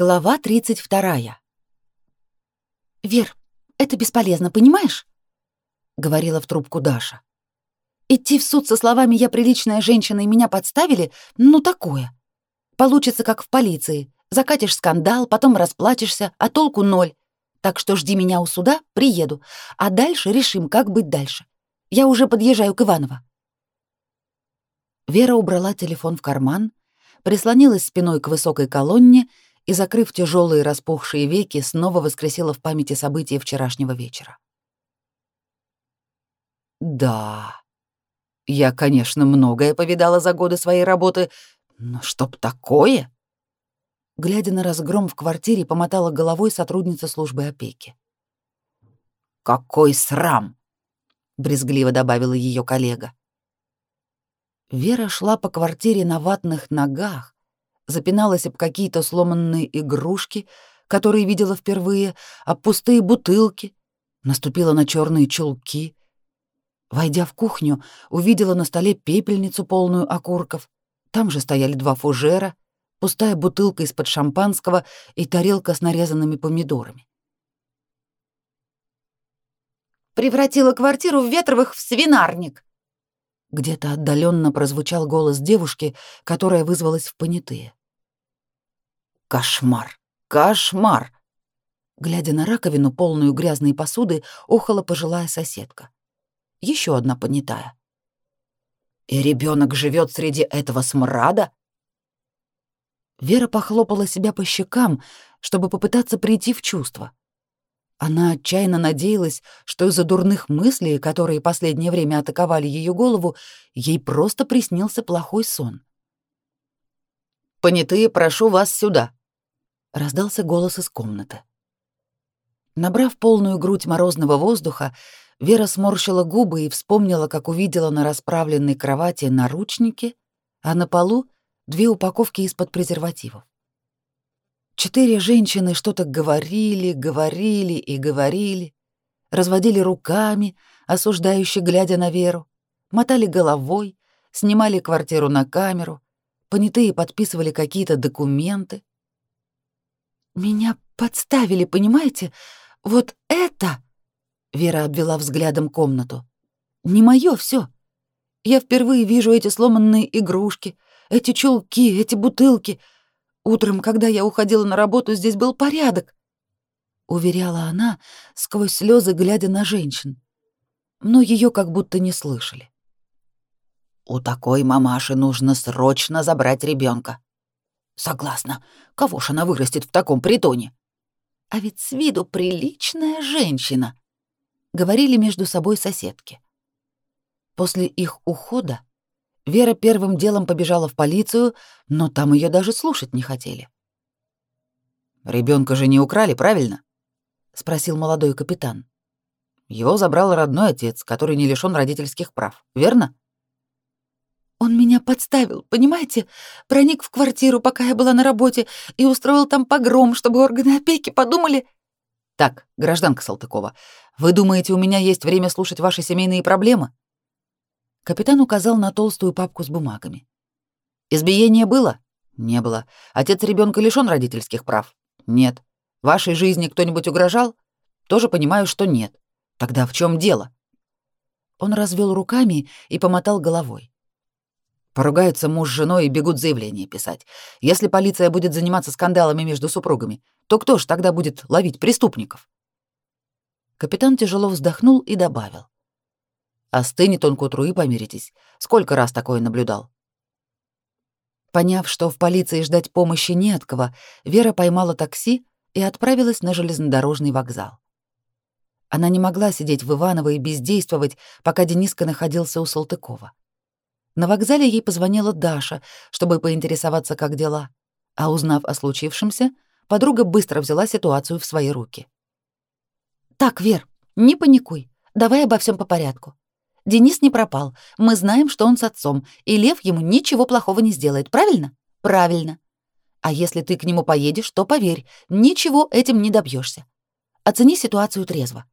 Глава 32. «Вер, это бесполезно, понимаешь?» — говорила в трубку Даша. «Идти в суд со словами «я приличная женщина и меня подставили» — ну такое. Получится, как в полиции. Закатишь скандал, потом расплатишься, а толку ноль. Так что жди меня у суда, приеду. А дальше решим, как быть дальше. Я уже подъезжаю к Иваново». Вера убрала телефон в карман, прислонилась спиной к высокой колонне и, закрыв тяжелые распухшие веки, снова воскресила в памяти события вчерашнего вечера. «Да, я, конечно, многое повидала за годы своей работы, но чтоб такое...» Глядя на разгром в квартире, помотала головой сотрудница службы опеки. «Какой срам!» — брезгливо добавила ее коллега. Вера шла по квартире на ватных ногах, запиналась об какие-то сломанные игрушки, которые видела впервые, об пустые бутылки, наступила на черные чулки. Войдя в кухню, увидела на столе пепельницу, полную окурков. Там же стояли два фужера, пустая бутылка из-под шампанского и тарелка с нарезанными помидорами. «Превратила квартиру в Ветровых в свинарник!» Где-то отдаленно прозвучал голос девушки, которая вызвалась в понятые. Кошмар! Кошмар! Глядя на раковину, полную грязной посуды, охала пожилая соседка. Еще одна понятая. И ребенок живет среди этого смрада? Вера похлопала себя по щекам, чтобы попытаться прийти в чувство. Она отчаянно надеялась, что из-за дурных мыслей, которые последнее время атаковали ее голову, ей просто приснился плохой сон. «Понятые, прошу вас сюда», раздался голос из комнаты. Набрав полную грудь морозного воздуха, Вера сморщила губы и вспомнила, как увидела на расправленной кровати наручники, а на полу две упаковки из-под презервативов. Четыре женщины что-то говорили, говорили и говорили, разводили руками, осуждающе глядя на Веру, мотали головой, снимали квартиру на камеру, понятые подписывали какие-то документы, меня подставили, понимаете? Вот это... Вера обвела взглядом комнату. Не моё всё. Я впервые вижу эти сломанные игрушки, эти чулки, эти бутылки. Утром, когда я уходила на работу, здесь был порядок. Уверяла она, сквозь слезы глядя на женщин. Но её как будто не слышали. У такой мамаши нужно срочно забрать ребёнка. Согласна. Кого ж она вырастет в таком притоне? А ведь с виду приличная женщина, говорили между собой соседки. После их ухода Вера первым делом побежала в полицию, но там ее даже слушать не хотели. Ребенка же не украли, правильно? спросил молодой капитан. Его забрал родной отец, который не лишён родительских прав, верно? Он меня подставил, понимаете? Проник в квартиру, пока я была на работе, и устроил там погром, чтобы органы опеки подумали... Так, гражданка Салтыкова, вы думаете, у меня есть время слушать ваши семейные проблемы? Капитан указал на толстую папку с бумагами. Избиение было? Не было. Отец ребенка лишён родительских прав? Нет. Вашей жизни кто-нибудь угрожал? Тоже понимаю, что нет. Тогда в чем дело? Он развел руками и помотал головой. Поругаются муж с женой и бегут заявление писать. Если полиция будет заниматься скандалами между супругами, то кто ж тогда будет ловить преступников? Капитан тяжело вздохнул и добавил. Остынет он к утру и помиритесь. Сколько раз такое наблюдал? Поняв, что в полиции ждать помощи не от кого, Вера поймала такси и отправилась на железнодорожный вокзал. Она не могла сидеть в Иваново и бездействовать, пока Дениска находился у Салтыкова. На вокзале ей позвонила Даша, чтобы поинтересоваться, как дела. А узнав о случившемся, подруга быстро взяла ситуацию в свои руки. «Так, Вер, не паникуй. Давай обо всем по порядку. Денис не пропал. Мы знаем, что он с отцом, и Лев ему ничего плохого не сделает, правильно? Правильно. А если ты к нему поедешь, то поверь, ничего этим не добьешься. Оцени ситуацию трезво.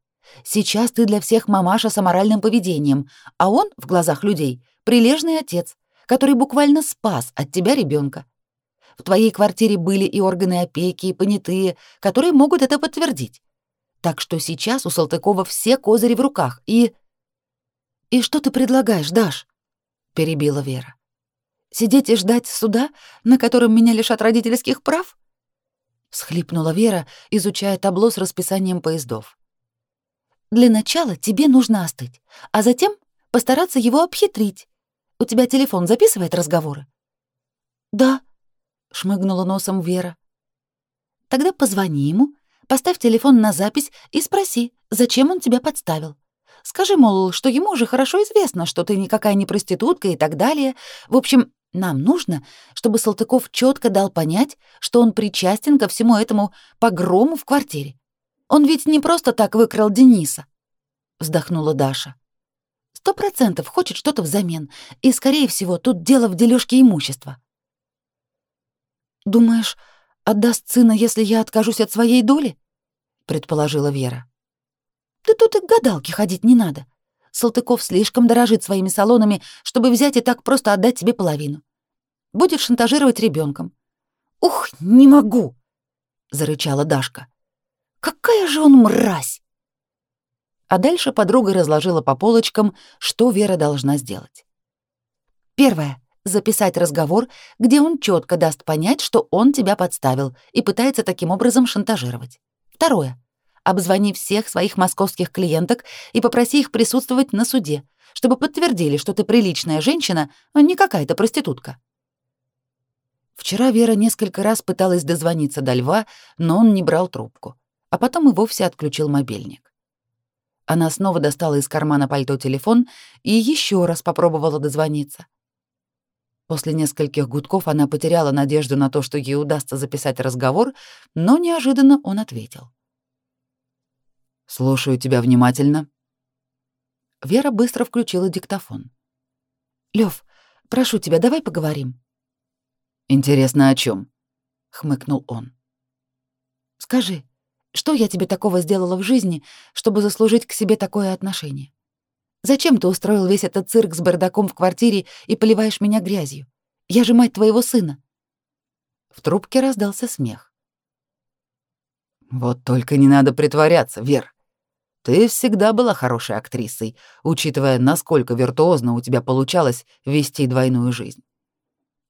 Сейчас ты для всех мамаша с аморальным поведением, а он, в глазах людей, прилежный отец, который буквально спас от тебя ребенка. в твоей квартире были и органы опеки, и понятые, которые могут это подтвердить. Так что сейчас у Салтыкова все козыри в руках, и... «И что ты предлагаешь, Даш?» — перебила Вера. «Сидеть и ждать суда, на котором меня лишат родительских прав?» — схлипнула Вера, изучая табло с расписанием поездов. «Для начала тебе нужно остыть, а затем постараться его обхитрить. У тебя телефон записывает разговоры?» «Да», — шмыгнула носом Вера. «Тогда позвони ему, поставь телефон на запись и спроси, зачем он тебя подставил. Скажи, мол, что ему уже хорошо известно, что ты никакая не проститутка и так далее. В общем, нам нужно, чтобы Салтыков четко дал понять, что он причастен ко всему этому погрому в квартире. Он ведь не просто так выкрал Дениса», — вздохнула Даша. «Сто процентов хочет что-то взамен, и, скорее всего, тут дело в дележке имущества». «Думаешь, отдаст сына, если я откажусь от своей доли?» — предположила Вера. «Да тут и к гадалке ходить не надо. Салтыков слишком дорожит своими салонами, чтобы взять и так просто отдать тебе половину. Будет шантажировать ребенком. «Ух, не могу!» — зарычала Дашка. «Какая же он мразь!» А дальше подруга разложила по полочкам, что Вера должна сделать. Первое записать разговор, где он четко даст понять, что он тебя подставил и пытается таким образом шантажировать. Второе. Обзвони всех своих московских клиенток и попроси их присутствовать на суде, чтобы подтвердили, что ты приличная женщина, а не какая-то проститутка. Вчера Вера несколько раз пыталась дозвониться до Льва, но он не брал трубку, а потом и вовсе отключил мобильник. Она снова достала из кармана пальто телефон и еще раз попробовала дозвониться. После нескольких гудков она потеряла надежду на то, что ей удастся записать разговор, но неожиданно он ответил. «Слушаю тебя внимательно». Вера быстро включила диктофон. «Лёв, прошу тебя, давай поговорим». «Интересно, о чем? хмыкнул он. «Скажи, что я тебе такого сделала в жизни, чтобы заслужить к себе такое отношение? Зачем ты устроил весь этот цирк с бардаком в квартире и поливаешь меня грязью? Я же мать твоего сына. В трубке раздался смех. Вот только не надо притворяться, Вер. Ты всегда была хорошей актрисой, учитывая, насколько виртуозно у тебя получалось вести двойную жизнь.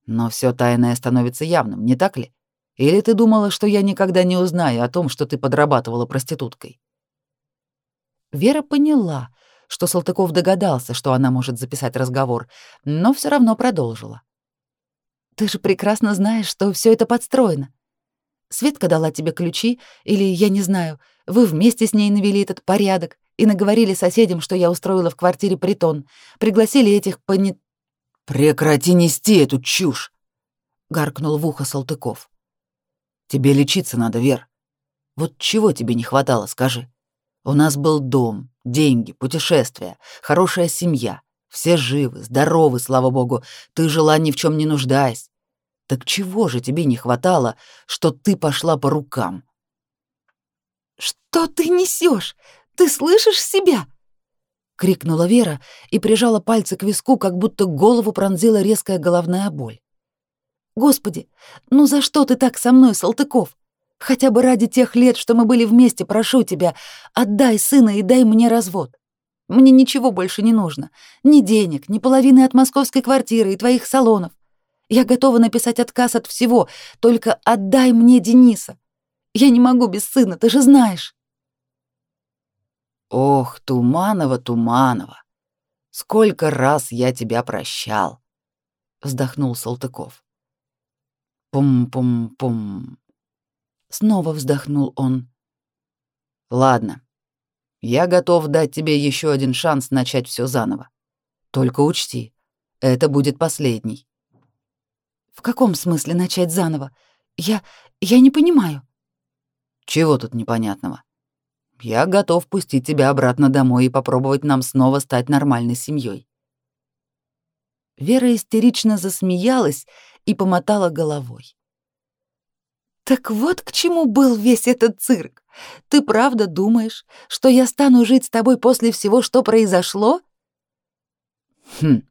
Но все тайное становится явным, не так ли? Или ты думала, что я никогда не узнаю о том, что ты подрабатывала проституткой? Вера поняла, что Салтыков догадался, что она может записать разговор, но все равно продолжила. «Ты же прекрасно знаешь, что все это подстроено. Светка дала тебе ключи, или, я не знаю, вы вместе с ней навели этот порядок и наговорили соседям, что я устроила в квартире притон, пригласили этих пони...» «Прекрати нести эту чушь!» — гаркнул в ухо Салтыков. «Тебе лечиться надо, Вер. Вот чего тебе не хватало, скажи?» У нас был дом, деньги, путешествия, хорошая семья. Все живы, здоровы, слава богу. Ты жила ни в чем не нуждаясь. Так чего же тебе не хватало, что ты пошла по рукам? Что ты несешь? Ты слышишь себя? крикнула Вера и прижала пальцы к виску, как будто голову пронзила резкая головная боль. Господи, ну за что ты так со мной, Салтыков? Хотя бы ради тех лет, что мы были вместе, прошу тебя, отдай сына и дай мне развод. Мне ничего больше не нужно. Ни денег, ни половины от московской квартиры и твоих салонов. Я готова написать отказ от всего, только отдай мне Дениса. Я не могу без сына, ты же знаешь. Ох, Туманова, Туманова, сколько раз я тебя прощал, вздохнул Салтыков. Пум-пум-пум. Снова вздохнул он. Ладно. Я готов дать тебе еще один шанс начать все заново. Только учти, это будет последний. В каком смысле начать заново? Я я не понимаю. Чего тут непонятного? Я готов пустить тебя обратно домой и попробовать нам снова стать нормальной семьей. Вера истерично засмеялась и помотала головой. Так вот к чему был весь этот цирк. Ты правда думаешь, что я стану жить с тобой после всего, что произошло? Хм.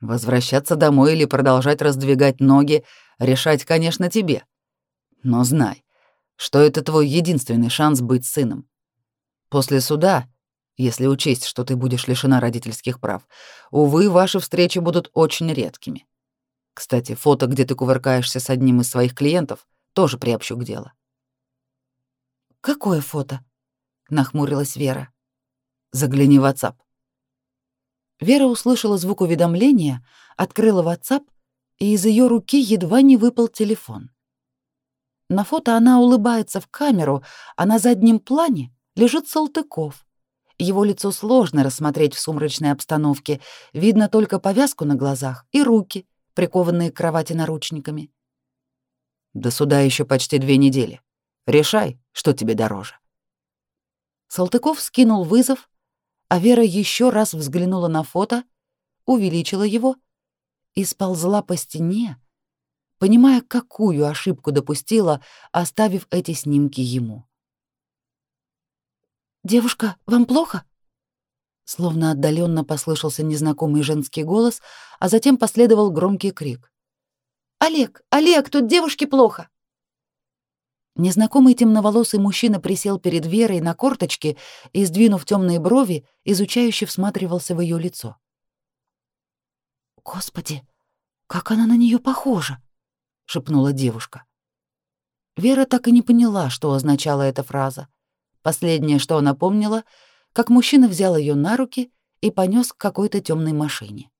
Возвращаться домой или продолжать раздвигать ноги, решать, конечно, тебе. Но знай, что это твой единственный шанс быть сыном. После суда, если учесть, что ты будешь лишена родительских прав, увы, ваши встречи будут очень редкими. Кстати, фото, где ты кувыркаешься с одним из своих клиентов, тоже приобщу к делу. Какое фото? нахмурилась Вера. Загляни в WhatsApp. Вера услышала звук уведомления, открыла WhatsApp, и из ее руки едва не выпал телефон. На фото она улыбается в камеру, а на заднем плане лежит Салтыков. Его лицо сложно рассмотреть в сумрачной обстановке, видно только повязку на глазах и руки, прикованные к кровати наручниками. До суда еще почти две недели. Решай, что тебе дороже. Салтыков скинул вызов, а Вера еще раз взглянула на фото, увеличила его и сползла по стене, понимая, какую ошибку допустила, оставив эти снимки ему. «Девушка, вам плохо?» Словно отдаленно послышался незнакомый женский голос, а затем последовал громкий крик. «Олег! Олег! Тут девушке плохо!» Незнакомый темноволосый мужчина присел перед Верой на корточки и, сдвинув темные брови, изучающе всматривался в ее лицо. «Господи, как она на нее похожа!» — шепнула девушка. Вера так и не поняла, что означала эта фраза. Последнее, что она помнила, как мужчина взял ее на руки и понес к какой-то темной машине.